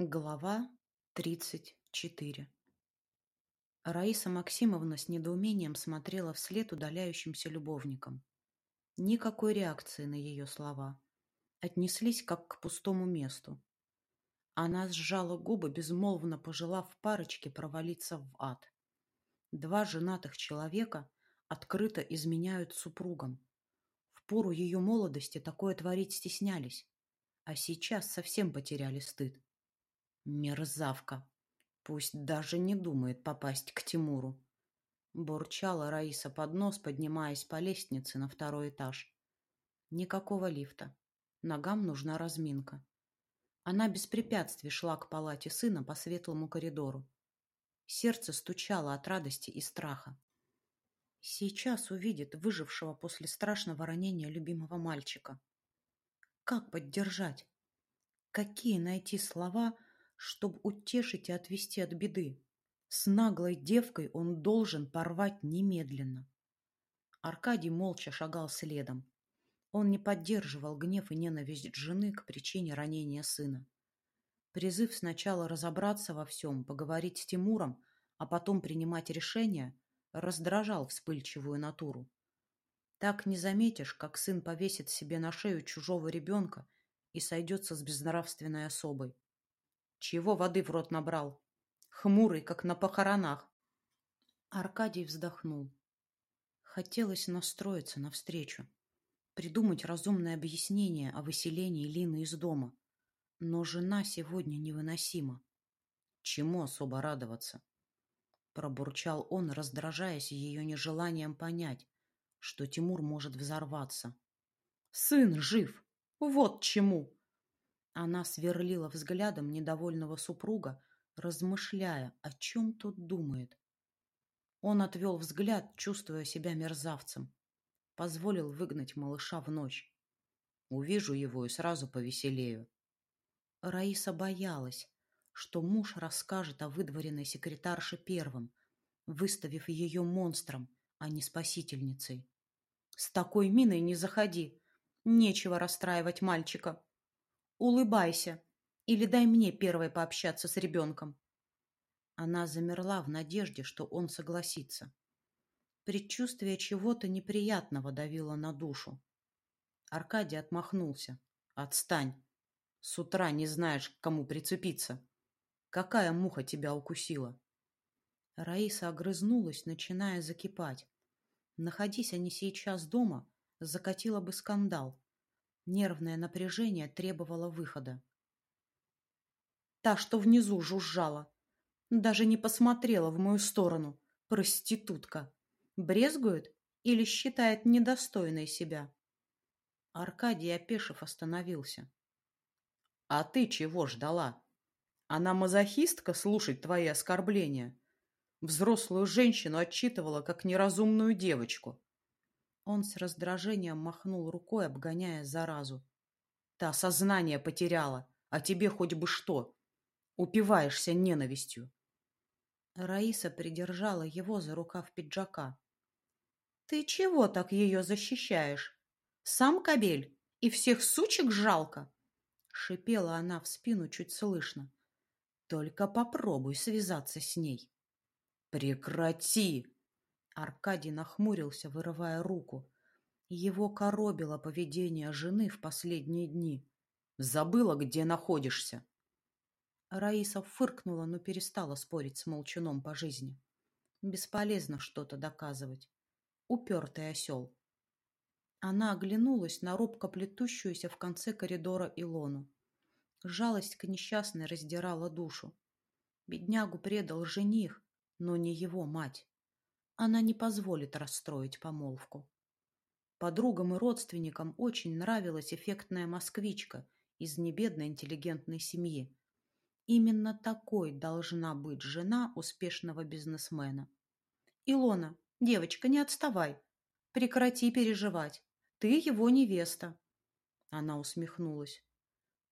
Глава тридцать четыре Раиса Максимовна с недоумением смотрела вслед удаляющимся любовникам. Никакой реакции на ее слова. Отнеслись как к пустому месту. Она сжала губы, безмолвно пожелав парочке провалиться в ад. Два женатых человека открыто изменяют супругам. В пору ее молодости такое творить стеснялись, а сейчас совсем потеряли стыд. Мерзавка. Пусть даже не думает попасть к Тимуру. Бурчала Раиса под нос, поднимаясь по лестнице на второй этаж. Никакого лифта. Ногам нужна разминка. Она без препятствий шла к палате сына по светлому коридору. Сердце стучало от радости и страха. Сейчас увидит выжившего после страшного ранения любимого мальчика. Как поддержать? Какие найти слова, чтобы утешить и отвести от беды. С наглой девкой он должен порвать немедленно. Аркадий молча шагал следом. Он не поддерживал гнев и ненависть жены к причине ранения сына. Призыв сначала разобраться во всем, поговорить с Тимуром, а потом принимать решение, раздражал вспыльчивую натуру. Так не заметишь, как сын повесит себе на шею чужого ребенка и сойдется с безнравственной особой. Чего воды в рот набрал? Хмурый, как на похоронах. Аркадий вздохнул. Хотелось настроиться навстречу, придумать разумное объяснение о выселении Лины из дома. Но жена сегодня невыносима. Чему особо радоваться? Пробурчал он, раздражаясь ее нежеланием понять, что Тимур может взорваться. Сын жив! Вот чему! Она сверлила взглядом недовольного супруга, размышляя, о чем тот думает. Он отвел взгляд, чувствуя себя мерзавцем. Позволил выгнать малыша в ночь. Увижу его и сразу повеселею. Раиса боялась, что муж расскажет о выдворенной секретарше первым, выставив ее монстром, а не спасительницей. «С такой миной не заходи! Нечего расстраивать мальчика!» Улыбайся. Или дай мне первой пообщаться с ребенком. Она замерла в надежде, что он согласится. Предчувствие чего-то неприятного давило на душу. Аркадий отмахнулся. «Отстань! С утра не знаешь, к кому прицепиться. Какая муха тебя укусила?» Раиса огрызнулась, начиная закипать. Находись они сейчас дома, закатила бы скандал. Нервное напряжение требовало выхода. Та, что внизу жужжала, даже не посмотрела в мою сторону. Проститутка. Брезгует или считает недостойной себя? Аркадий, опешив, остановился. «А ты чего ждала? Она мазохистка слушать твои оскорбления?» Взрослую женщину отчитывала, как неразумную девочку. Он с раздражением махнул рукой, обгоняя заразу. Та сознание потеряла, а тебе хоть бы что. Упиваешься ненавистью. Раиса придержала его за рукав пиджака. Ты чего так ее защищаешь? Сам кобель и всех сучек жалко? Шипела она в спину чуть слышно. Только попробуй связаться с ней. Прекрати! Аркадий нахмурился, вырывая руку. Его коробило поведение жены в последние дни. Забыла, где находишься. Раиса фыркнула, но перестала спорить с молчуном по жизни. Бесполезно что-то доказывать. Упертый осел. Она оглянулась на робко плетущуюся в конце коридора Илону. Жалость к несчастной раздирала душу. Беднягу предал жених, но не его мать. Она не позволит расстроить помолвку. Подругам и родственникам очень нравилась эффектная москвичка из небедной интеллигентной семьи. Именно такой должна быть жена успешного бизнесмена. «Илона, девочка, не отставай. Прекрати переживать. Ты его невеста». Она усмехнулась.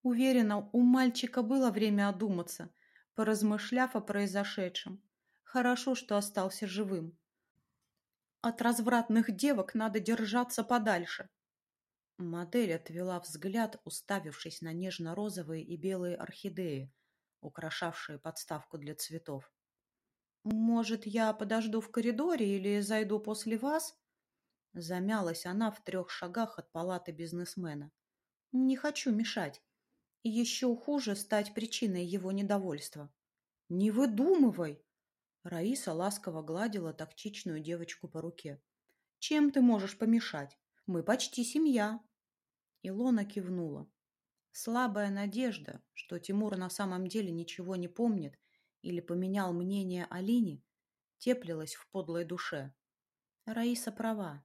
Уверена, у мальчика было время одуматься, поразмышляв о произошедшем. Хорошо, что остался живым. От развратных девок надо держаться подальше. Модель отвела взгляд, уставившись на нежно-розовые и белые орхидеи, украшавшие подставку для цветов. «Может, я подожду в коридоре или зайду после вас?» Замялась она в трех шагах от палаты бизнесмена. «Не хочу мешать. Еще хуже стать причиной его недовольства». «Не выдумывай!» Раиса ласково гладила тактичную девочку по руке. «Чем ты можешь помешать? Мы почти семья». Илона кивнула. Слабая надежда, что Тимур на самом деле ничего не помнит или поменял мнение о Лине, теплилась в подлой душе. Раиса права.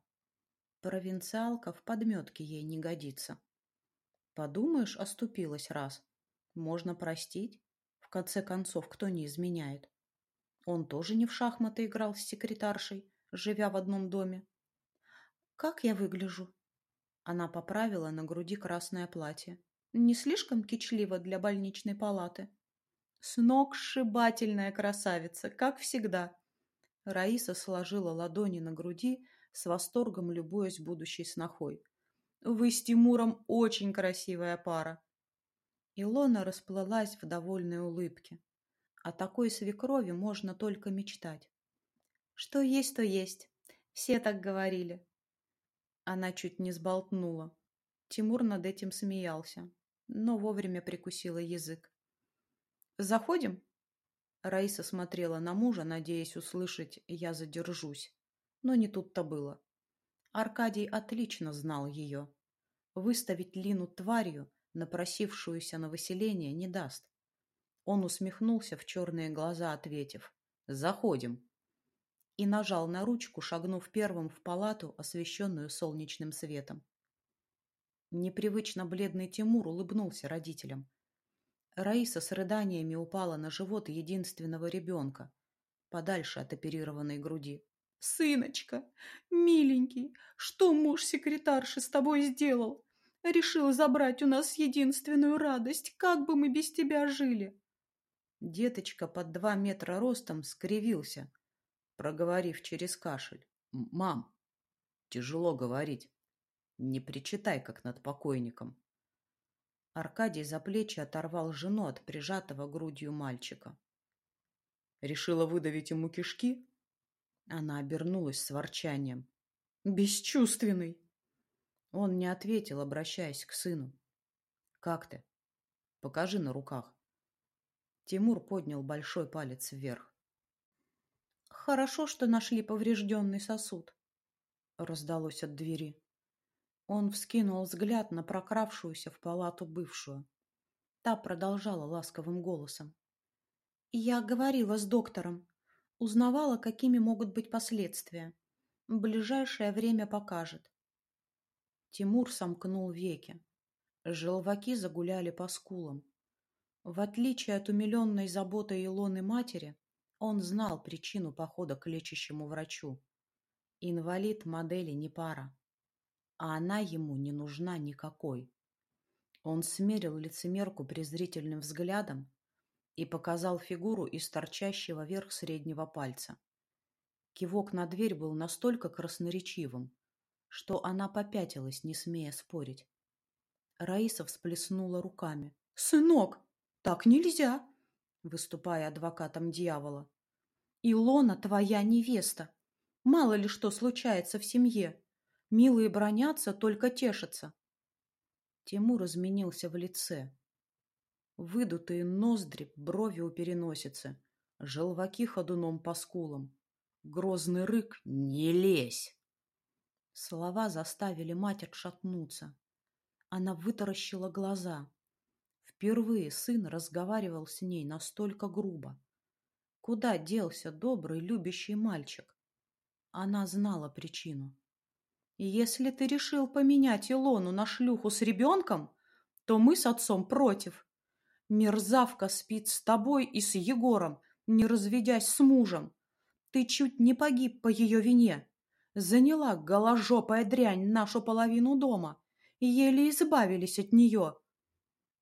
Провинциалка в подметке ей не годится. Подумаешь, оступилась раз. Можно простить. В конце концов, кто не изменяет? Он тоже не в шахматы играл с секретаршей, живя в одном доме. «Как я выгляжу?» Она поправила на груди красное платье. «Не слишком кичливо для больничной палаты?» «Сногсшибательная красавица, как всегда!» Раиса сложила ладони на груди, с восторгом любуясь будущей снохой. «Вы с Тимуром очень красивая пара!» Илона расплылась в довольной улыбке. О такой свекрови можно только мечтать. «Что есть, то есть. Все так говорили». Она чуть не сболтнула. Тимур над этим смеялся, но вовремя прикусила язык. «Заходим?» Раиса смотрела на мужа, надеясь услышать «я задержусь». Но не тут-то было. Аркадий отлично знал ее. Выставить Лину тварью, напросившуюся на выселение, не даст. Он усмехнулся в черные глаза, ответив «Заходим» и нажал на ручку, шагнув первым в палату, освещенную солнечным светом. Непривычно бледный Тимур улыбнулся родителям. Раиса с рыданиями упала на живот единственного ребенка, подальше от оперированной груди. «Сыночка, миленький, что муж секретарши с тобой сделал? Решил забрать у нас единственную радость. Как бы мы без тебя жили?» Деточка под два метра ростом скривился, проговорив через кашель. «Мам, тяжело говорить. Не причитай, как над покойником». Аркадий за плечи оторвал жену от прижатого грудью мальчика. Решила выдавить ему кишки? Она обернулась с ворчанием. «Бесчувственный!» Он не ответил, обращаясь к сыну. «Как ты? Покажи на руках». Тимур поднял большой палец вверх. «Хорошо, что нашли поврежденный сосуд», — раздалось от двери. Он вскинул взгляд на прокравшуюся в палату бывшую. Та продолжала ласковым голосом. «Я говорила с доктором. Узнавала, какими могут быть последствия. Ближайшее время покажет». Тимур сомкнул веки. Желваки загуляли по скулам. В отличие от умиленной заботой Илоны матери, он знал причину похода к лечащему врачу. Инвалид модели не пара а она ему не нужна никакой. Он смерил лицемерку презрительным взглядом и показал фигуру из торчащего вверх среднего пальца. Кивок на дверь был настолько красноречивым, что она попятилась, не смея спорить. Раиса всплеснула руками. «Сынок, так нельзя!» выступая адвокатом дьявола. «Илона твоя невеста. Мало ли что случается в семье. Милые бронятся, только тешатся. Тимур изменился в лице. Выдутые ноздри, брови у переносицы, желваки ходуном по скулам. Грозный рык «Не лезь!» Слова заставили мать отшатнуться. Она вытаращила глаза. Впервые сын разговаривал с ней настолько грубо. Куда делся добрый, любящий мальчик? Она знала причину. Если ты решил поменять Илону на шлюху с ребенком, то мы с отцом против. Мерзавка спит с тобой и с Егором, не разведясь с мужем. Ты чуть не погиб по ее вине. Заняла голожопая дрянь нашу половину дома еле избавились от нее.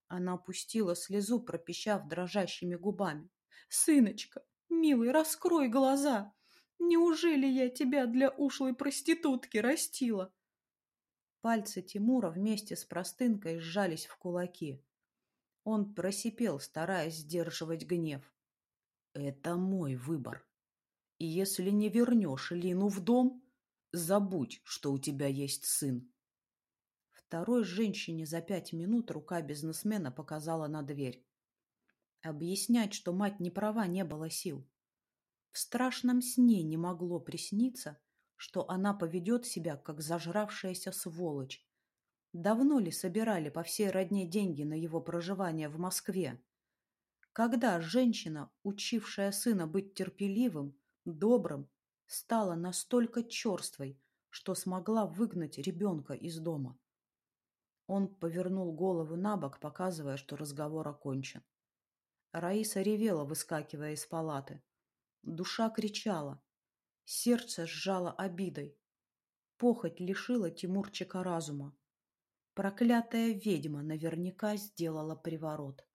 Она опустила слезу, пропищав дрожащими губами. «Сыночка, милый, раскрой глаза!» Неужели я тебя для ушлой проститутки растила? Пальцы Тимура вместе с простынкой сжались в кулаки. Он просипел, стараясь сдерживать гнев. «Это мой выбор. И если не вернешь Лину в дом, забудь, что у тебя есть сын». Второй женщине за пять минут рука бизнесмена показала на дверь. Объяснять, что мать не права, не было сил. В страшном сне не могло присниться, что она поведет себя, как зажравшаяся сволочь. Давно ли собирали по всей родне деньги на его проживание в Москве? Когда женщина, учившая сына быть терпеливым, добрым, стала настолько черствой, что смогла выгнать ребенка из дома? Он повернул голову на бок, показывая, что разговор окончен. Раиса ревела, выскакивая из палаты. Душа кричала. Сердце сжало обидой. Похоть лишила Тимурчика разума. Проклятая ведьма наверняка сделала приворот.